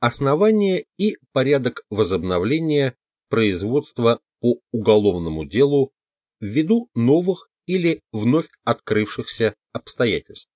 Основание и порядок возобновления производства по уголовному делу ввиду новых или вновь открывшихся обстоятельств.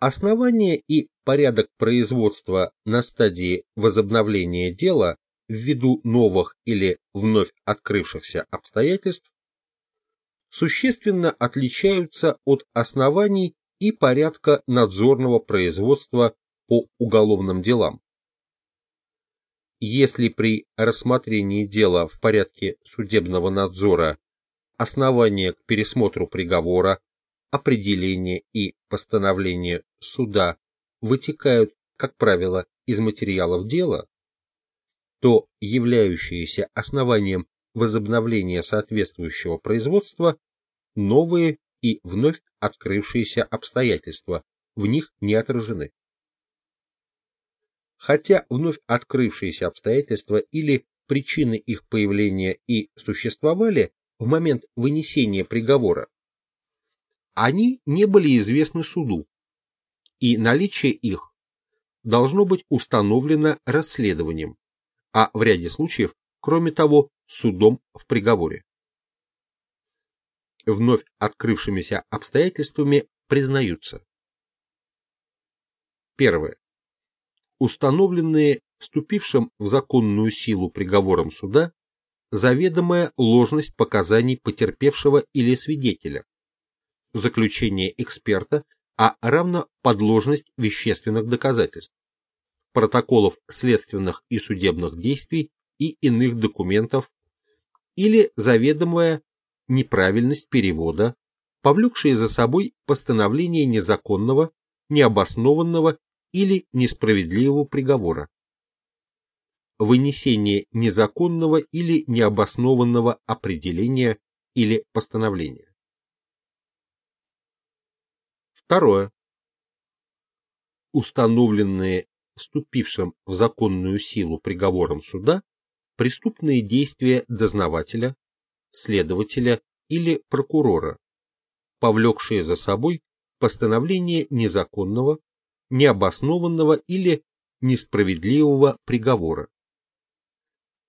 Основание и порядок производства на стадии возобновления дела ввиду новых или вновь открывшихся обстоятельств существенно отличаются от оснований и порядка надзорного производства по уголовным делам. Если при рассмотрении дела в порядке судебного надзора основания к пересмотру приговора, определения и постановления суда вытекают, как правило, из материалов дела, то являющиеся основанием возобновления соответствующего производства новые и вновь открывшиеся обстоятельства в них не отражены. Хотя вновь открывшиеся обстоятельства или причины их появления и существовали в момент вынесения приговора, они не были известны суду, и наличие их должно быть установлено расследованием, а в ряде случаев, кроме того, судом в приговоре. Вновь открывшимися обстоятельствами признаются. Первое. Установленные вступившим в законную силу приговором суда заведомая ложность показаний потерпевшего или свидетеля, заключение эксперта, а равно подложность вещественных доказательств, протоколов следственных и судебных действий и иных документов или заведомая неправильность перевода, повлекшие за собой постановление незаконного, необоснованного или несправедливого приговора. Вынесение незаконного или необоснованного определения или постановления. Второе. Установленные вступившим в законную силу приговором суда преступные действия дознавателя, следователя или прокурора, повлекшие за собой постановление незаконного, необоснованного или несправедливого приговора,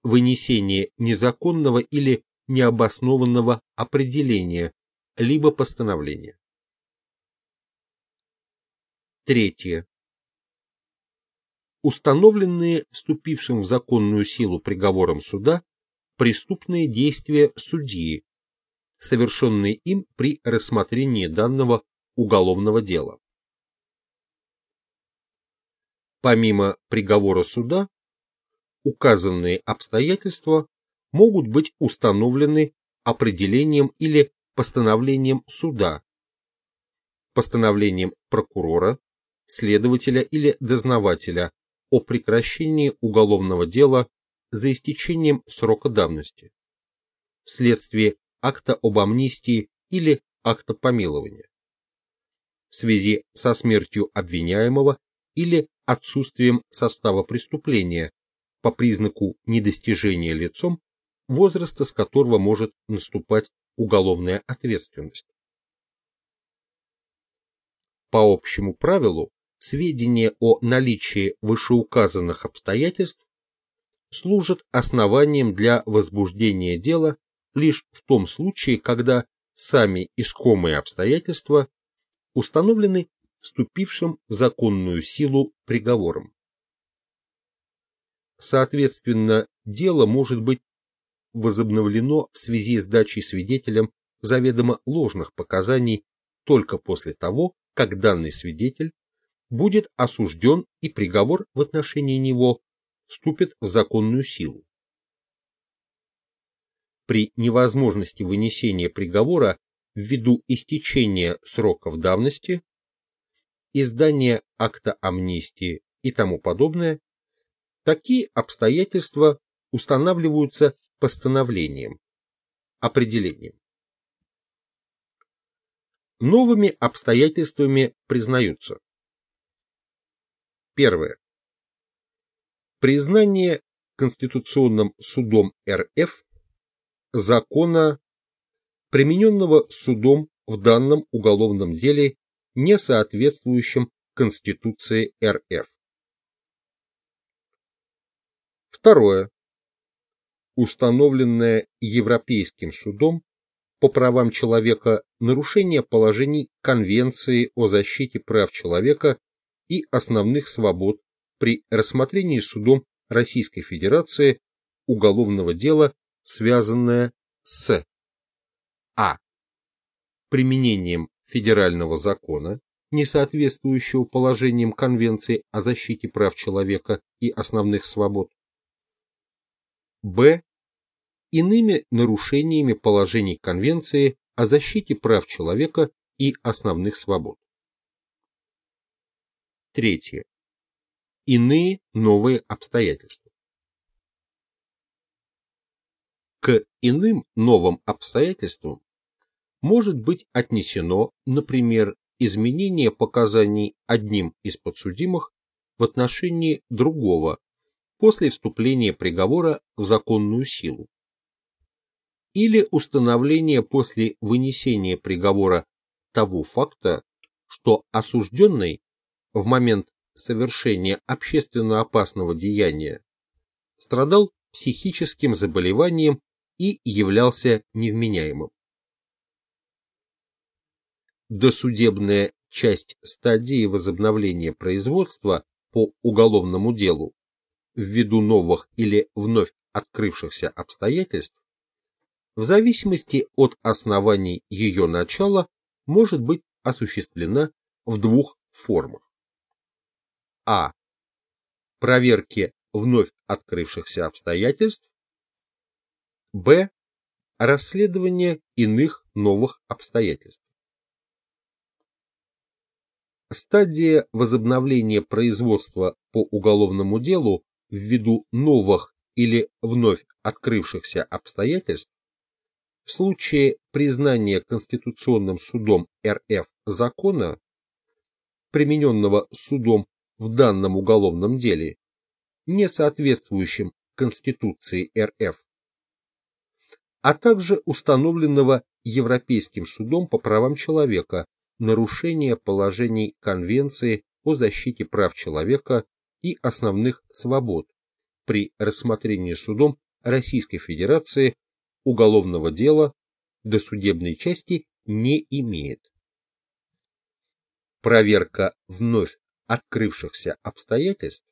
вынесение незаконного или необоснованного определения либо постановления. Третье. Установленные вступившим в законную силу приговором суда преступные действия судьи, совершенные им при рассмотрении данного уголовного дела. Помимо приговора суда, указанные обстоятельства могут быть установлены определением или постановлением суда, постановлением прокурора, следователя или дознавателя о прекращении уголовного дела за истечением срока давности, вследствие акта об амнистии или акта помилования, в связи со смертью обвиняемого или отсутствием состава преступления по признаку недостижения лицом возраста, с которого может наступать уголовная ответственность. По общему правилу, сведения о наличии вышеуказанных обстоятельств служат основанием для возбуждения дела лишь в том случае, когда сами искомые обстоятельства установлены вступившим в законную силу приговором. Соответственно, дело может быть возобновлено в связи с дачей свидетелям заведомо ложных показаний только после того, как данный свидетель будет осужден и приговор в отношении него вступит в законную силу. При невозможности вынесения приговора ввиду истечения сроков давности, издания акта амнистии и тому подобное, такие обстоятельства устанавливаются постановлением, определением. Новыми обстоятельствами признаются. Первое. Признание Конституционным судом РФ закона, примененного судом в данном уголовном деле, не соответствующим Конституции РФ. Второе. Установленное Европейским судом по правам человека нарушение положений Конвенции о защите прав человека и основных свобод при рассмотрении судом Российской Федерации уголовного дела, связанное с а. применением федерального закона, не соответствующего положениям Конвенции о защите прав человека и основных свобод, б. иными нарушениями положений Конвенции о защите прав человека и основных свобод. Третье. Иные новые обстоятельства. К иным новым обстоятельствам может быть отнесено, например, изменение показаний одним из подсудимых в отношении другого после вступления приговора в законную силу или установление после вынесения приговора того факта, что осужденный в момент совершения общественно опасного деяния страдал психическим заболеванием и являлся невменяемым. Досудебная часть стадии возобновления производства по уголовному делу ввиду новых или вновь открывшихся обстоятельств в зависимости от оснований ее начала может быть осуществлена в двух формах. А. Проверки вновь открывшихся обстоятельств. Б. Расследование иных новых обстоятельств. Стадия возобновления производства по уголовному делу ввиду новых или вновь открывшихся обстоятельств в случае признания Конституционным судом РФ закона, примененного судом в данном уголовном деле, не соответствующим Конституции РФ, а также установленного Европейским судом по правам человека нарушение положений Конвенции о защите прав человека и основных свобод при рассмотрении судом Российской Федерации уголовного дела досудебной части не имеет. Проверка вновь открывшихся обстоятельств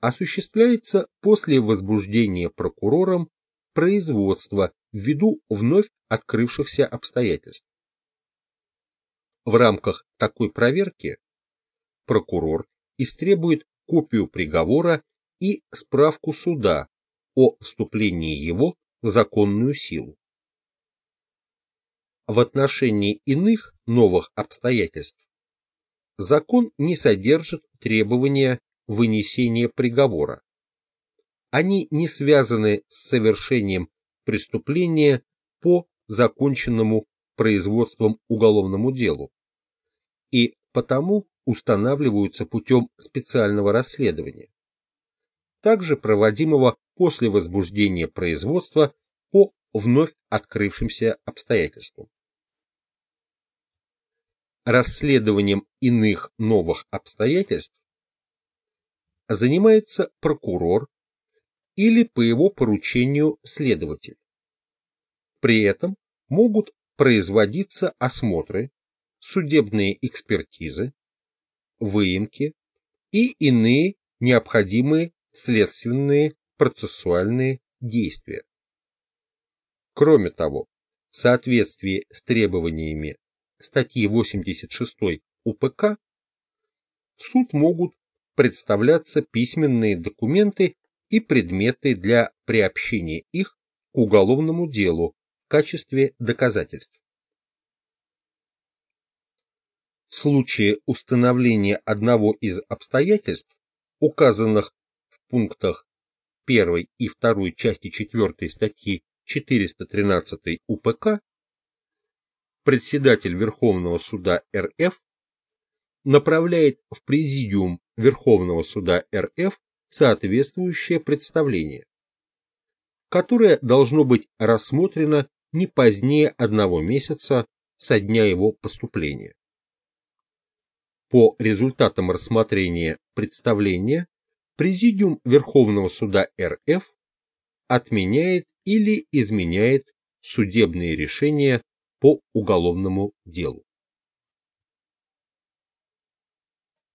осуществляется после возбуждения прокурором производства ввиду вновь открывшихся обстоятельств. В рамках такой проверки прокурор истребует копию приговора и справку суда о вступлении его в законную силу. В отношении иных новых обстоятельств закон не содержит требования вынесения приговора. Они не связаны с совершением преступления по законченному производством уголовному делу и потому устанавливаются путем специального расследования, также проводимого после возбуждения производства по вновь открывшимся обстоятельствам. Расследованием иных новых обстоятельств занимается прокурор или по его поручению следователь. При этом могут производиться осмотры, судебные экспертизы, выемки и иные необходимые следственные процессуальные действия. Кроме того, в соответствии с требованиями статьи 86 УПК, в суд могут представляться письменные документы и предметы для приобщения их к уголовному делу в качестве доказательств. В случае установления одного из обстоятельств, указанных в пунктах 1 и 2 части 4 статьи 413 УПК, председатель Верховного суда РФ направляет в Президиум Верховного суда РФ соответствующее представление, которое должно быть рассмотрено не позднее одного месяца со дня его поступления. по результатам рассмотрения представления Президиум Верховного Суда РФ отменяет или изменяет судебные решения по уголовному делу.